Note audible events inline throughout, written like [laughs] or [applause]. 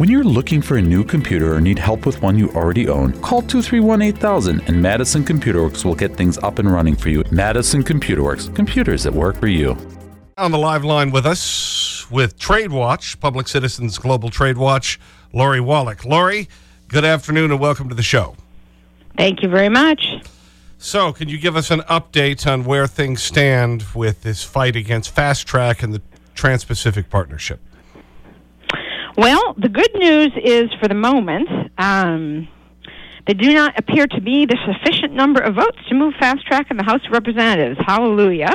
When you're looking for a new computer or need help with one you already own, call 231 8000 and Madison Computer Works will get things up and running for you. Madison Computer Works, computers that work for you. On the live line with us with Trade Watch, Public Citizens Global Trade Watch, Lori Wallach. Lori, good afternoon and welcome to the show. Thank you very much. So, can you give us an update on where things stand with this fight against Fast Track and the Trans Pacific Partnership? Well, the good news is for the moment, um, there do not appear to be the sufficient number of votes to move fast track in the House of Representatives. Hallelujah.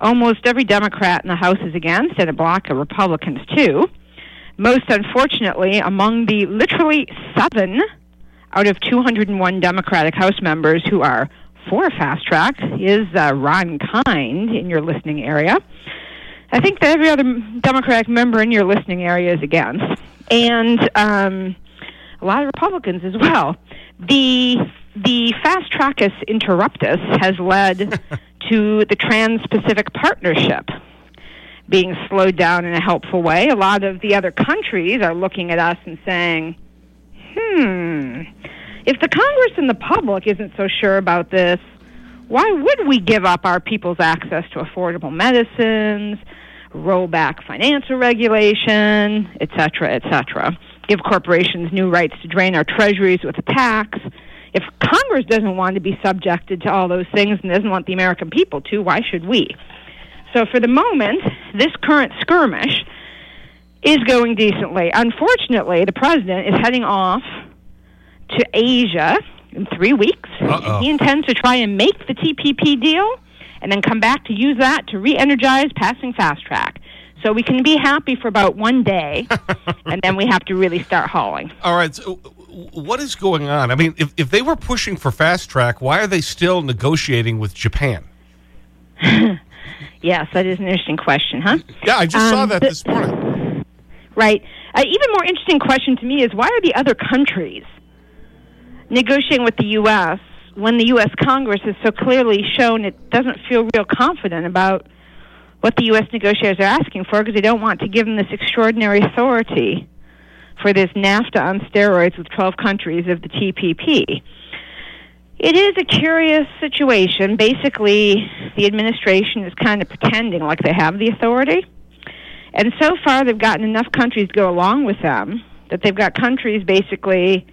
Almost every Democrat in the House is against, and a block of Republicans, too. Most unfortunately, among the literally seven out of 201 Democratic House members who are for fast track is uh, Ron Kind in your listening area. I think that every other Democratic member in your listening area is against, and um, a lot of Republicans as well. The the fast trackus interruptus has led [laughs] to the Trans-Pacific Partnership being slowed down in a helpful way. A lot of the other countries are looking at us and saying, "Hmm, if the Congress and the public isn't so sure about this." Why would we give up our people's access to affordable medicines, roll back financial regulation, et cetera, et cetera, give corporations new rights to drain our treasuries with a tax? If Congress doesn't want to be subjected to all those things and doesn't want the American people to, why should we? So for the moment, this current skirmish is going decently. Unfortunately, the president is heading off to Asia in three weeks. Uh-oh. He intends to try and make the TPP deal and then come back to use that to re energize passing fast track. So we can be happy for about one day, [laughs] and then we have to really start hauling. All right. So what is going on? I mean, if, if they were pushing for fast track, why are they still negotiating with Japan? [laughs] yes, that is an interesting question, huh? Yeah, I just saw Um, that the- this morning. [laughs] Right. An even more interesting question to me is why are the other countries negotiating with the U.S. when the U.S. Congress has so clearly shown it doesn't feel real confident about what the U.S. negotiators are asking for because they don't want to give them this extraordinary authority for this NAFTA on steroids with 12 countries of the TPP. It is a curious situation. Basically, the administration is kind of pretending like they have the authority. And so far, they've gotten enough countries to go along with them that they've got countries basically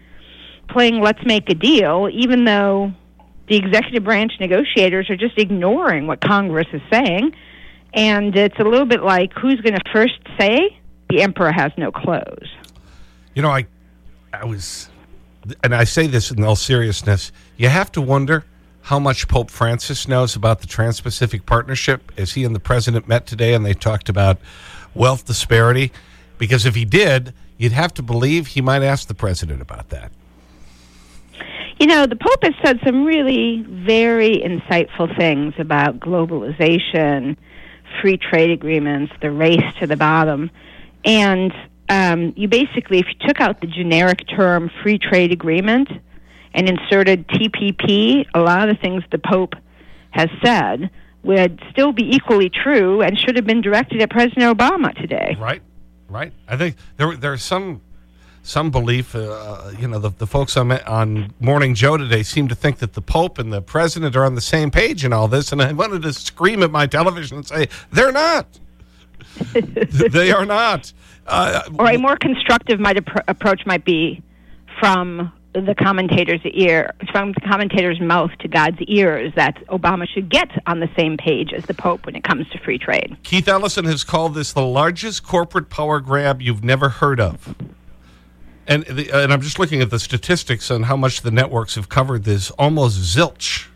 playing let's make a deal, even though the executive branch negotiators are just ignoring what Congress is saying. And it's a little bit like who's going to first say the emperor has no clothes. You know, I, I was, and I say this in all seriousness, you have to wonder how much Pope Francis knows about the Trans Pacific Partnership as he and the president met today and they talked about wealth disparity. Because if he did, you'd have to believe he might ask the president about that. You know, the Pope has said some really very insightful things about globalization, free trade agreements, the race to the bottom. And um, you basically, if you took out the generic term free trade agreement and inserted TPP, a lot of the things the Pope has said would still be equally true and should have been directed at President Obama today. Right, right. I think there, there are some, some belief, uh, you know, the, the folks on, on Morning Joe today seem to think that the Pope and the President are on the same page in all this. And I wanted to scream at my television and say, they're not. they are not. Uh, or a more constructive might approach might be from the commentator's ear, from the commentator's mouth to God's ears, that Obama should get on the same page as the Pope when it comes to free trade. Keith Ellison has called this the largest corporate power grab you've never heard of. And, the, and I'm just looking at the statistics on how much the networks have covered this. Almost zilch.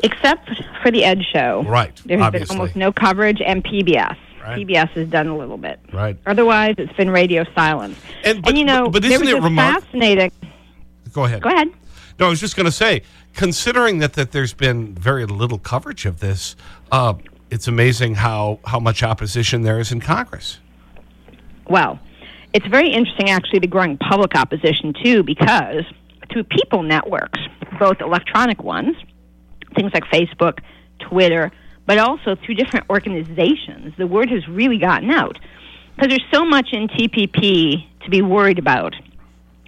Except for the Ed Show. Right, There's obviously. been almost no coverage, and PBS. Right. PBS has done a little bit. Right. Otherwise, it's been radio silence. And, but, you know, but, but there isn't was it fascinating. Go ahead. Go ahead. No, I was just going to say, considering that, that there's been very little coverage of this, uh, it's amazing how, how much opposition there is in Congress. Well, it's very interesting, actually, the growing public opposition, too, because through people networks, both electronic ones, things like Facebook, Twitter, but also through different organizations, the word has really gotten out because there's so much in TPP to be worried about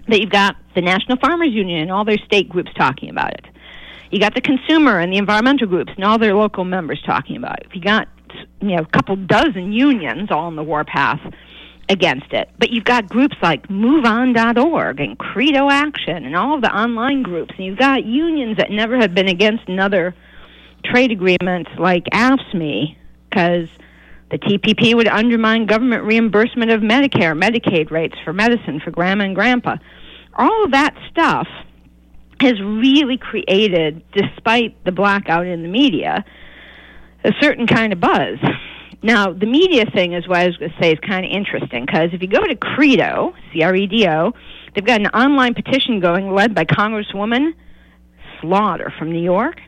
that you've got the National Farmers Union and all their state groups talking about it. You got the consumer and the environmental groups and all their local members talking about it. You got you know a couple dozen unions all on the warpath against it. But you've got groups like MoveOn.org and Credo Action and all the online groups, and you've got unions that never have been against another trade agreement like AFSCME because the TPP would undermine government reimbursement of Medicare, Medicaid rates for medicine for grandma and grandpa. All of that stuff has really created, despite the blackout in the media, a certain kind of buzz. Now, the media thing is what I was going to say is kind of interesting because if you go to Credo, C R E D O, they've got an online petition going led by Congresswoman Slaughter from New York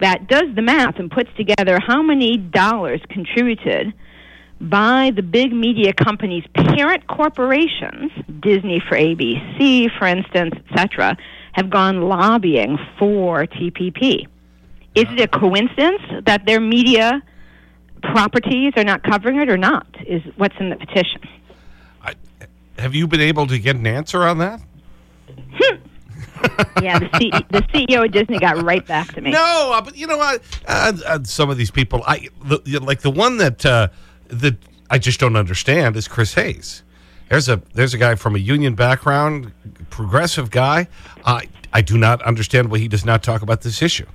that does the math and puts together how many dollars contributed by the big media companies' parent corporations, Disney for ABC, for instance, etc., have gone lobbying for TPP. Is it a coincidence that their media properties are not covering it or not? Is what's in the petition. I, have you been able to get an answer on that? yeah, the, C the CEO of Disney got right back to me. No, uh, but you know what? Uh, uh, some of these people, I the, like the one that uh, that I just don't understand is Chris Hayes. There's a there's a guy from a union background, progressive guy. I I do not understand why he does not talk about this issue.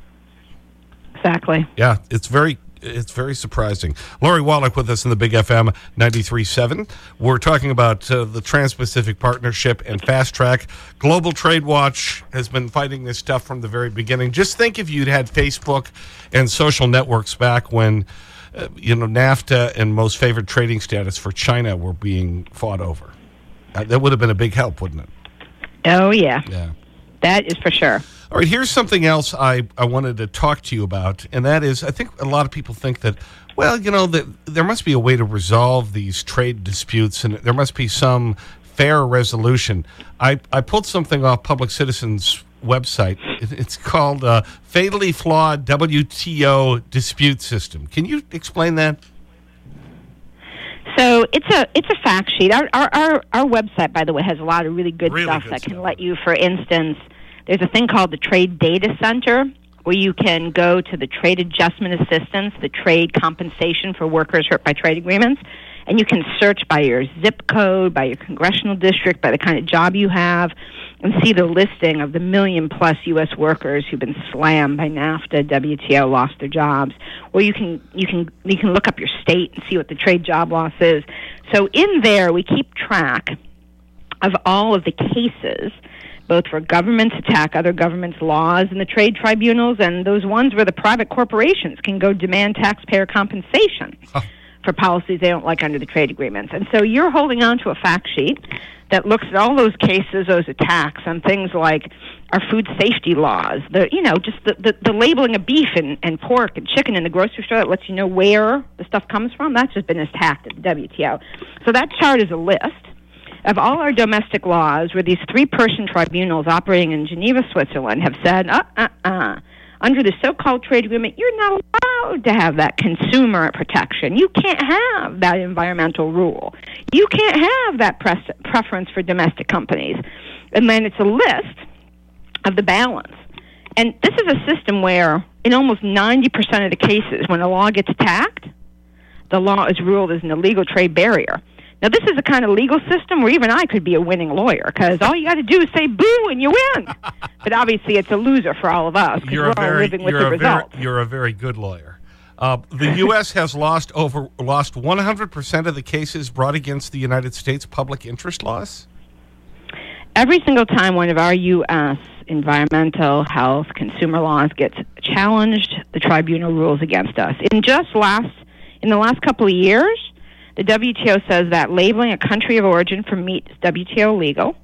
Exactly. Yeah, it's very it's very surprising. Lori Wallach with us in the Big FM 93.7. We're talking about uh, the Trans-Pacific Partnership and Fast Track. Global Trade Watch has been fighting this stuff from the very beginning. Just think if you'd had Facebook and social networks back when, uh, you know, NAFTA and most favored trading status for China were being fought over. Uh, that would have been a big help, wouldn't it? Oh, yeah. Yeah. That is for sure. All right, here's something else I, I wanted to talk to you about, and that is I think a lot of people think that, well, you know, that there must be a way to resolve these trade disputes and there must be some fair resolution. I, I pulled something off Public Citizen's website. It's called uh, Fatally Flawed WTO Dispute System. Can you explain that? So it's a it's a fact sheet. Our our our, our website, by the way, has a lot of really good really stuff good that stuff. can let you, for instance, there's a thing called the Trade Data Center where you can go to the trade adjustment assistance, the trade compensation for workers hurt by trade agreements, and you can search by your zip code, by your congressional district, by the kind of job you have, and see the listing of the million plus U.S. workers who've been slammed by NAFTA, WTO, lost their jobs. Or you can you can you can look up your state and see what the trade job loss is. So in there, we keep track of all of the cases both for governments attack other governments' laws and the trade tribunals, and those ones where the private corporations can go demand taxpayer compensation for policies they don't like under the trade agreements. And so you're holding on to a fact sheet that looks at all those cases, those attacks on things like our food safety laws, the you know just the, the, the labeling of beef and, and pork and chicken in the grocery store that lets you know where the stuff comes from. That's just been attacked at the WTO. So that chart is a list of all our domestic laws where these three person tribunals operating in Geneva, Switzerland have said, uh, uh, uh, under the so called trade agreement, you're not allowed to have that consumer protection. You can't have that environmental rule. You can't have that pres- preference for domestic companies. And then it's a list of the balance. And this is a system where, in almost 90% of the cases, when a law gets attacked, the law is ruled as an illegal trade barrier. Now, this is a kind of legal system where even I could be a winning lawyer because all you got to do is say boo and you win. [laughs] but obviously, it's a loser for all of us because we're all living with you're the results. Very, you're a very good lawyer. Uh, the U.S. has lost over lost 100% of the cases brought against the United States public interest laws. Every single time one of our U.S. environmental, health, consumer laws gets challenged, the tribunal rules against us. In just last, in the last couple of years, the WTO says that labeling a country of origin for meat is WTO legal.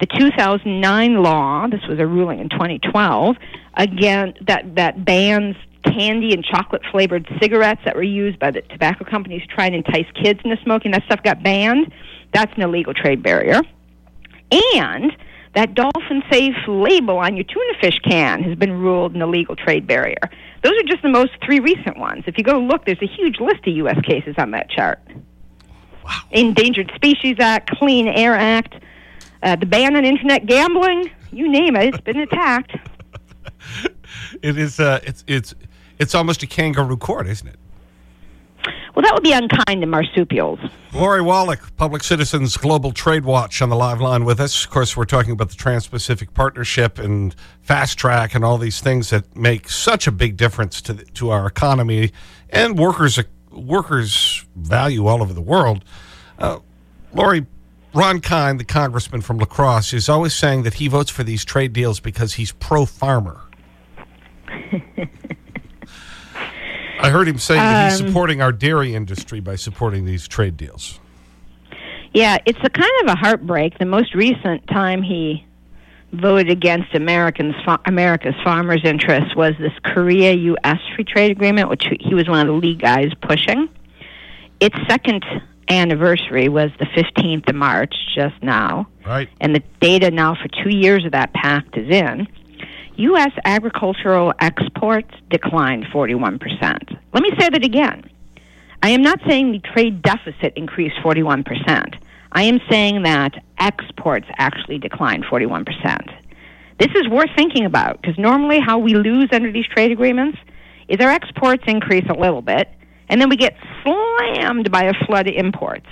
The 2009 law, this was a ruling in 2012, again that that bans candy and chocolate flavored cigarettes that were used by the tobacco companies to try and entice kids into smoking. That stuff got banned. That's an illegal trade barrier. And that dolphin safe label on your tuna fish can has been ruled an illegal trade barrier. Those are just the most three recent ones. If you go look, there's a huge list of U.S. cases on that chart. Wow. Endangered Species Act, Clean Air Act, uh, the ban on internet gambling, you name it, it's been [laughs] attacked. it is, uh, it's, it's, it's almost a kangaroo court, isn't it? Well, that would be unkind to marsupials. Lori Wallach, Public Citizens Global Trade Watch on the live line with us. Of course, we're talking about the Trans-Pacific Partnership and Fast Track and all these things that make such a big difference to, the, to our economy and workers, workers' value all over the world. Uh, Lori, Ron Kind, the congressman from La Crosse, is always saying that he votes for these trade deals because he's pro-farmer. [laughs] I heard him saying that he's um, supporting our dairy industry by supporting these trade deals. Yeah, it's a kind of a heartbreak. The most recent time he voted against Americans, America's farmers' interests was this Korea U.S. free trade agreement, which he was one of the lead guys pushing. Its second anniversary was the 15th of March, just now. Right. And the data now for two years of that pact is in. U.S. agricultural exports declined 41%. Let me say that again. I am not saying the trade deficit increased 41%. I am saying that exports actually declined 41%. This is worth thinking about because normally how we lose under these trade agreements is our exports increase a little bit and then we get slammed by a flood of imports.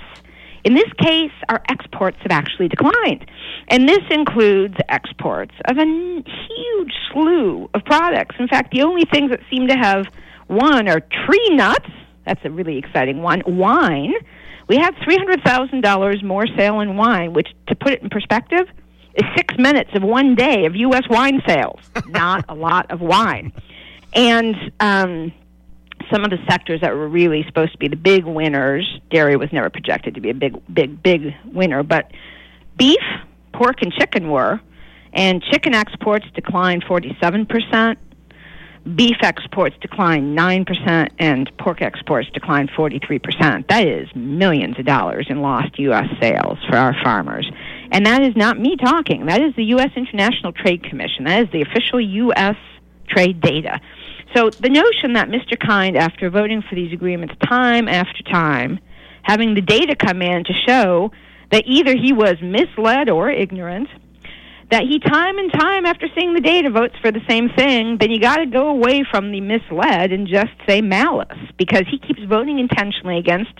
In this case, our exports have actually declined. And this includes exports of a huge slew of products. In fact, the only things that seem to have won are tree nuts. That's a really exciting one. Wine. We had $300,000 more sale in wine, which, to put it in perspective, is six minutes of one day of U.S. wine sales. [laughs] Not a lot of wine. And um, some of the sectors that were really supposed to be the big winners, dairy was never projected to be a big, big, big winner, but beef, pork, and chicken were. And chicken exports declined 47%, beef exports declined 9%, and pork exports declined 43%. That is millions of dollars in lost U.S. sales for our farmers. And that is not me talking. That is the U.S. International Trade Commission. That is the official U.S. trade data. So the notion that Mr. Kind, after voting for these agreements time after time, having the data come in to show that either he was misled or ignorant, that he time and time after seeing the data votes for the same thing, then you got to go away from the misled and just say malice because he keeps voting intentionally against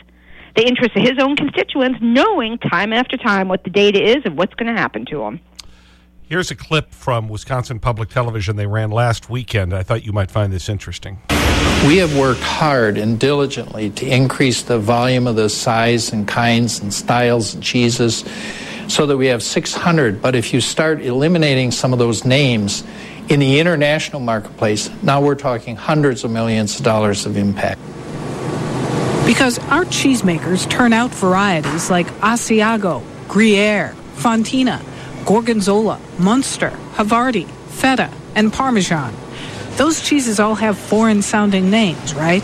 the interests of his own constituents, knowing time after time what the data is and what's going to happen to him. Here's a clip from Wisconsin Public Television they ran last weekend. I thought you might find this interesting. We have worked hard and diligently to increase the volume of the size and kinds and styles and cheeses so that we have 600. But if you start eliminating some of those names in the international marketplace, now we're talking hundreds of millions of dollars of impact. Because our cheesemakers turn out varieties like Asiago, Gruyere, Fontina, Gorgonzola, Munster, Havarti, Feta, and Parmesan. Those cheeses all have foreign sounding names, right?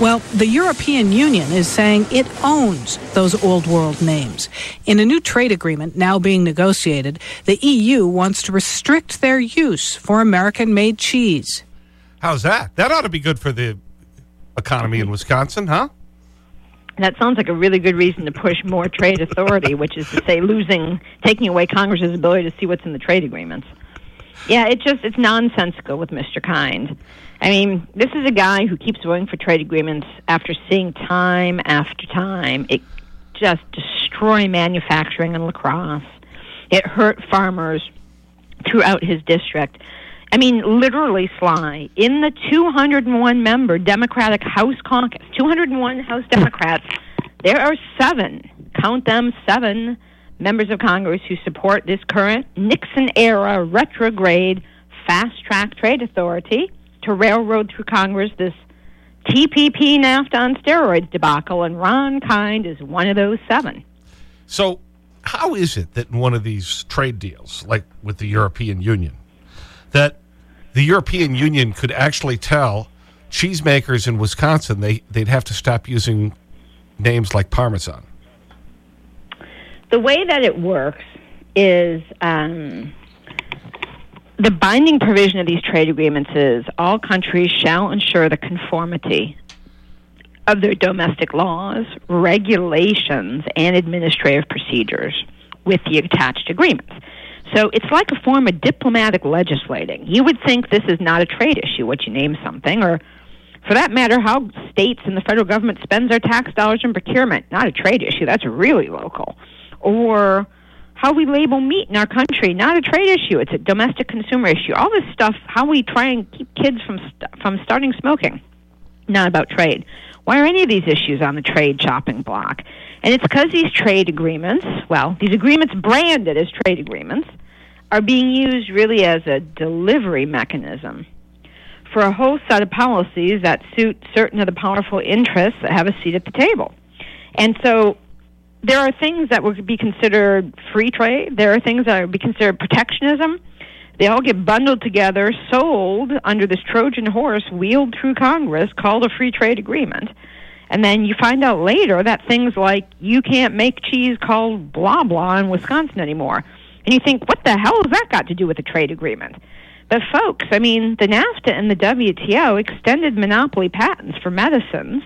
Well, the European Union is saying it owns those old world names. In a new trade agreement now being negotiated, the EU wants to restrict their use for American made cheese. How's that? That ought to be good for the economy in Wisconsin, huh? That sounds like a really good reason to push more trade authority, which is to say losing, taking away Congress's ability to see what's in the trade agreements. Yeah, it just it's nonsensical with Mr. Kind. I mean, this is a guy who keeps voting for trade agreements after seeing time after time it just destroy manufacturing in La Crosse. It hurt farmers throughout his district. I mean, literally, Sly, in the 201 member Democratic House caucus, 201 House Democrats, there are seven, count them, seven members of Congress who support this current Nixon era retrograde fast track trade authority to railroad through Congress this TPP NAFTA on steroids debacle, and Ron Kind is one of those seven. So, how is it that in one of these trade deals, like with the European Union, that the European Union could actually tell cheesemakers in Wisconsin they, they'd have to stop using names like Parmesan? The way that it works is um, the binding provision of these trade agreements is all countries shall ensure the conformity of their domestic laws, regulations, and administrative procedures with the attached agreements. So it's like a form of diplomatic legislating. You would think this is not a trade issue, what you name something, or for that matter, how states and the federal government spends their tax dollars in procurement. Not a trade issue, that's really local. Or how we label meat in our country, not a trade issue, it's a domestic consumer issue. All this stuff, how we try and keep kids from, st- from starting smoking, not about trade. Why are any of these issues on the trade chopping block? And it's because these trade agreements, well, these agreements branded as trade agreements, are being used really as a delivery mechanism for a whole set of policies that suit certain of the powerful interests that have a seat at the table. And so there are things that would be considered free trade, there are things that would be considered protectionism. They all get bundled together, sold under this Trojan horse, wheeled through Congress, called a free trade agreement. And then you find out later that things like you can't make cheese called blah blah in Wisconsin anymore. And you think, what the hell has that got to do with a trade agreement? But folks, I mean, the NAFTA and the WTO extended monopoly patents for medicines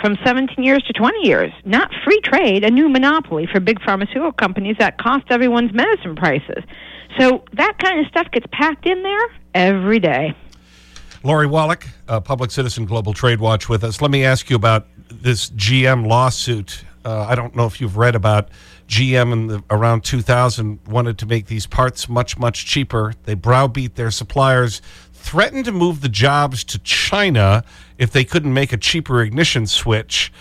from 17 years to 20 years. Not free trade, a new monopoly for big pharmaceutical companies that cost everyone's medicine prices. So that kind of stuff gets packed in there every day. Lori Wallach, uh, Public Citizen Global Trade Watch with us. Let me ask you about this GM lawsuit. Uh, I don't know if you've read about GM in the, around 2000 wanted to make these parts much, much cheaper. They browbeat their suppliers, threatened to move the jobs to China if they couldn't make a cheaper ignition switch.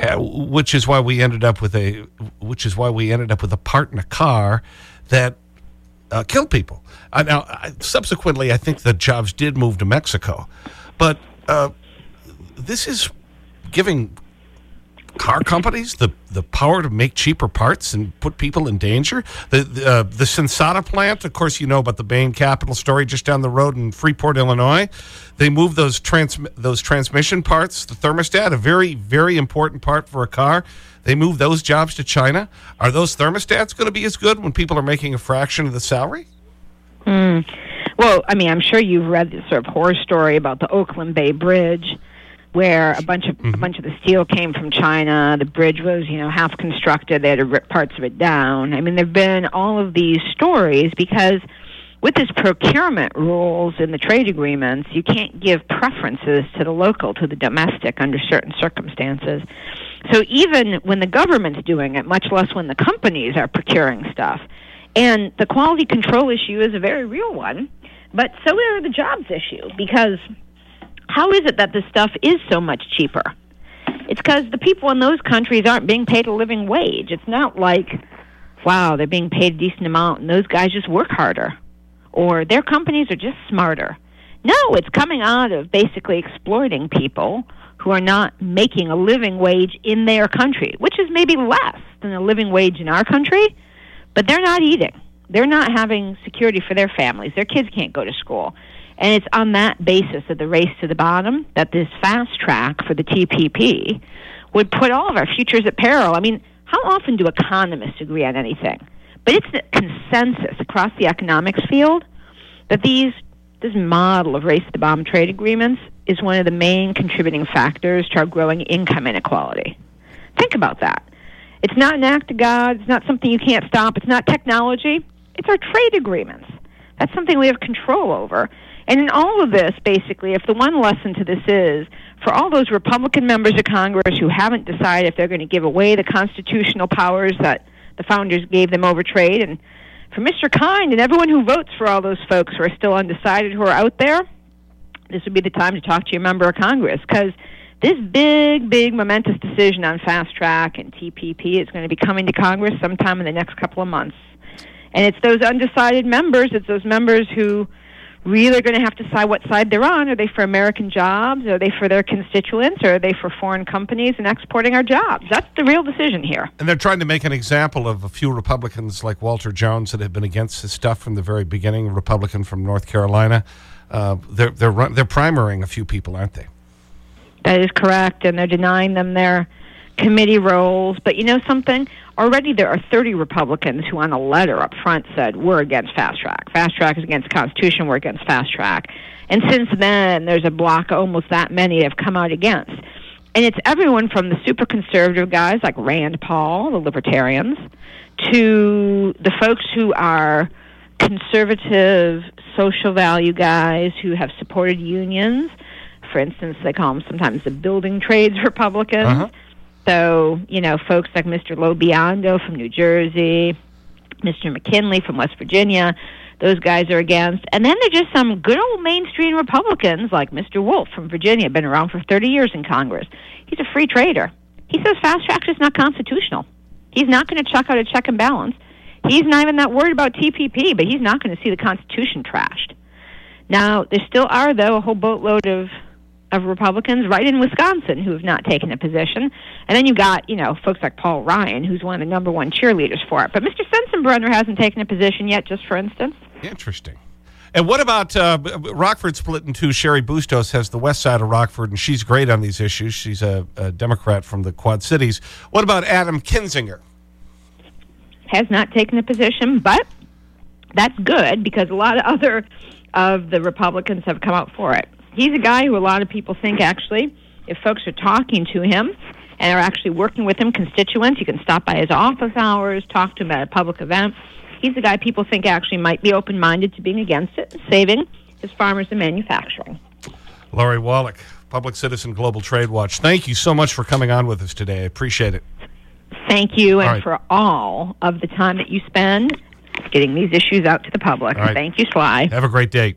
Uh, which is why we ended up with a which is why we ended up with a part in a car that uh, killed people. Uh, now, I, subsequently, I think the jobs did move to Mexico, but uh, this is giving car companies the, the power to make cheaper parts and put people in danger. The, the, uh, the Sensata plant, of course, you know about the Bain Capital story just down the road in Freeport, Illinois. They moved those, trans those transmission parts, the thermostat, a very, very important part for a car. They moved those jobs to China. Are those thermostats going to be as good when people are making a fraction of the salary? Mm. Well, I mean, I'm sure you've read this sort of horror story about the Oakland Bay Bridge where a bunch of mm -hmm. a mm-hmm. bunch of the steel came from China. The bridge was, you know, half constructed. They had to rip parts of it down. I mean, there've been all of these stories because with this procurement rules in the trade agreements, you can't give preferences to the local, to the domestic under certain circumstances. So even when the government's doing it, much less when the companies are procuring stuff. And the quality control issue is a very real one, but so are the jobs issue because how is it that this stuff is so much cheaper? It's because the people in those countries aren't being paid a living wage. It's not like, wow, they're being paid a decent amount and those guys just work harder. Or their companies are just smarter. No, it's coming out of basically exploiting people who are not making a living wage in their country, which is maybe less than a living wage in our country, but they're not eating. They're not having security for their families. Their kids can't go to school. And it's on that basis of the race to the bottom that this fast track for the TPP would put all of our futures at peril. I mean, how often do economists agree on anything? But it's the consensus across the economics field that these this model of race to the bottom trade agreements is one of the main contributing factors to our growing income inequality. Think about that. It's not an act of God. It's not something you can't stop. It's not technology. It's our trade agreements. That's something we have control over. And in all of this, basically, if the one lesson to this is for all those Republican members of Congress who haven't decided if they're going to give away the constitutional powers that the founders gave them over trade, and for Mr. Kind and everyone who votes for all those folks who are still undecided who are out there, this would be the time to talk to your member of Congress because this big, big momentous decision on fast track and TPP is going to be coming to Congress sometime in the next couple of months. And it's those undecided members, it's those members who really going to have to decide what side they're on. Are they for American jobs? Are they for their constituents? Or are they for foreign companies and exporting our jobs? That's the real decision here. And they're trying to make an example of a few Republicans like Walter Jones that have been against this stuff from the very beginning, a Republican from North Carolina. Uh, they're, they're, they're primarying a few people, aren't they? That is correct. And they're denying them their committee roles. But you know something? already there are 30 Republicans who, on a letter up front, said, We're against fast track. Fast track is against the Constitution, we're against fast track. And since then, there's a block, almost that many have come out against. And it's everyone from the super conservative guys like Rand Paul, the libertarians, to the folks who are conservative social value guys who have supported unions. For instance, they call them sometimes the building trades Republicans. Uh-huh. So, you know, folks like Mr. Lobiondo from New Jersey, Mr. McKinley from West Virginia, those guys are against. And then there's just some good old mainstream Republicans like Mr. Wolf from Virginia, been around for 30 years in Congress. He's a free trader. He says fast track is not constitutional. He's not going to chuck out a check and balance. He's not even that worried about TPP, but he's not going to see the Constitution trashed. Now, there still are, though, a whole boatload of of Republicans right in Wisconsin who have not taken a position. And then you've got, you know, folks like Paul Ryan, who's one of the number one cheerleaders for it. But Mr. Sensenbrenner hasn't taken a position yet, just for instance. Interesting. And what about uh, Rockford split in two? Cheri Bustos has the west side of Rockford, and she's great on these issues. She's a, a Democrat from the Quad Cities. What about Adam Kinzinger? Has not taken a position, but that's good because a lot of other of the Republicans have come out for it he's a guy who a lot of people think actually, if folks are talking to him and are actually working with him, constituents, you can stop by his office hours, talk to him at a public event. He's a guy people think actually might be open minded to being against it, saving his farmers and manufacturing. Lori Wallach, Public Citizen Global Trade Watch. Thank you so much for coming on with us today. I appreciate it. Thank you, and right. for all of the time that you spend getting these issues out to the public. Right. Thank you, Sly. Have a great day